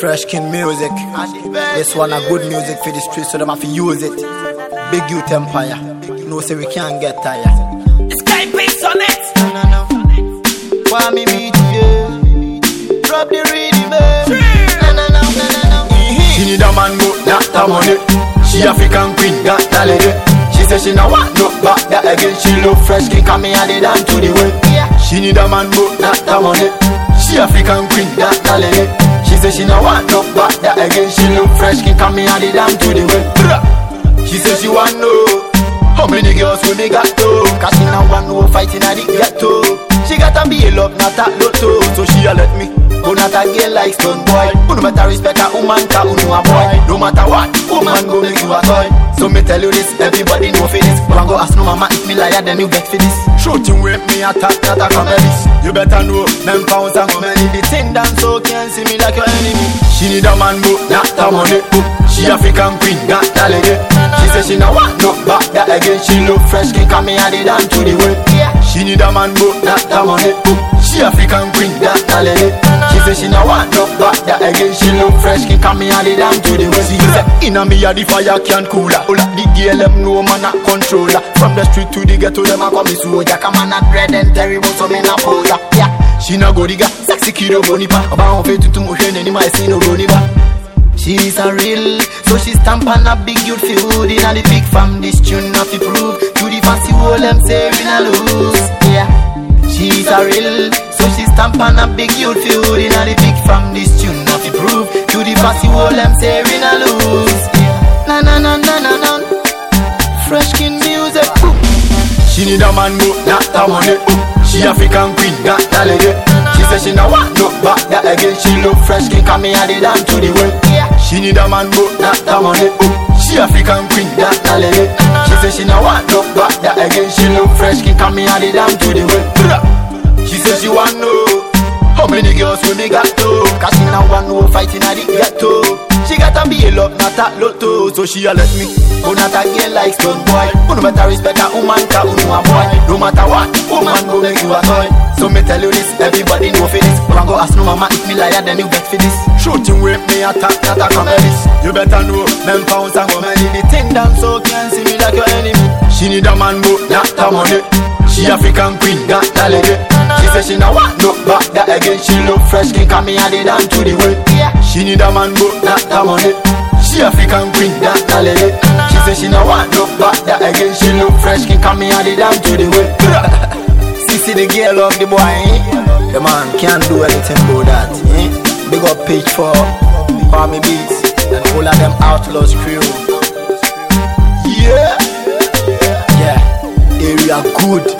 Fresh King music. This one a good music for the streets, so them have to use it. Big youth empire. No say we can't get tired. Sky base on it. No, no, no. Why me meet you? Drop the rhythm? No, no, no, no, no, no. She need a man go, not the money. She African queen, got the lady. She say she no want no back that again. She look fresh, kick me and it down to the way. She need a man go, not the money. She African queen, the lady. She say she no want no back that again. She look fresh, kick me and it down to the way. She say she want know how many girls will they got to. Cause she now want no fighting at the ghetto. She got a be love, not a lotto. So she a let me. Go not a girl like stone boy. Who no better respect a woman, ka who know a boy. No matter what, woman go make you a toy. So me tell you this, everybody know for this. One go ask no mama if me liar, then you get for this. Shooting with me attack, not a comedy. You better know, men pounds and money. The thing done so can't see me like your enemy. She need a man, but not the money. She African queen, got lady. She say she no want no back that again. She look fresh, kick me and it down to the way. She need a man, but not the money. She African queen, got the lady. She say she no want no back that again. She look fresh, kick me and it down to the way. She say inna me a the fire can cooler. All the them know man a controller. From the street to the ghetto, them a call me soldier. Come on, not red and terrible, so me na poser. Yeah, she na go diga, sexy kiddo bonipa. About on fait tout mon chien, ni ma see no bonipa. She's a real, so she stamp on a big youth food in a the big fam. This tune not to prove to the fancy wall them say we na lose. A real, so she stamp on a big youth food in a the big fam. This tune not to prove to the fancy wall them say we na lose. Na na na na na na. Fresh King music. Boom. She need a man, but not the money. She African queen, got the lady. She say she no want no back that again. She look fresh, kick me and it down to the way. She need a man, but not the money. She African queen, the lady. She say she no want no back that again. She look fresh, kick me and it down to the way. Love, not a lotto. So she a let me. Go not a girl like stone boy. Who no better respect a woman, who know a boy. No matter what, woman go make you a toy. So me tell you this, everybody know for this. One go ask no mama if me liar, then you get for this. Shooting with me attack, not a comedy. You better know, men pounds and money. The thing done so can't see me like your enemy. She need a man, but not the money. She African queen, got lady. She say she no want no back that again. She look fresh, kick me and it down to the way. She need a man, but not the money. She African queen, the lady. She say she no want no back that again. She look fresh, kick me and the down to the way. See, see the girl of the boy, eh? The man can't do anything about that, eh? Big up page for Army Beats and all of them outlaws crew. Yeah. Yeah, area good,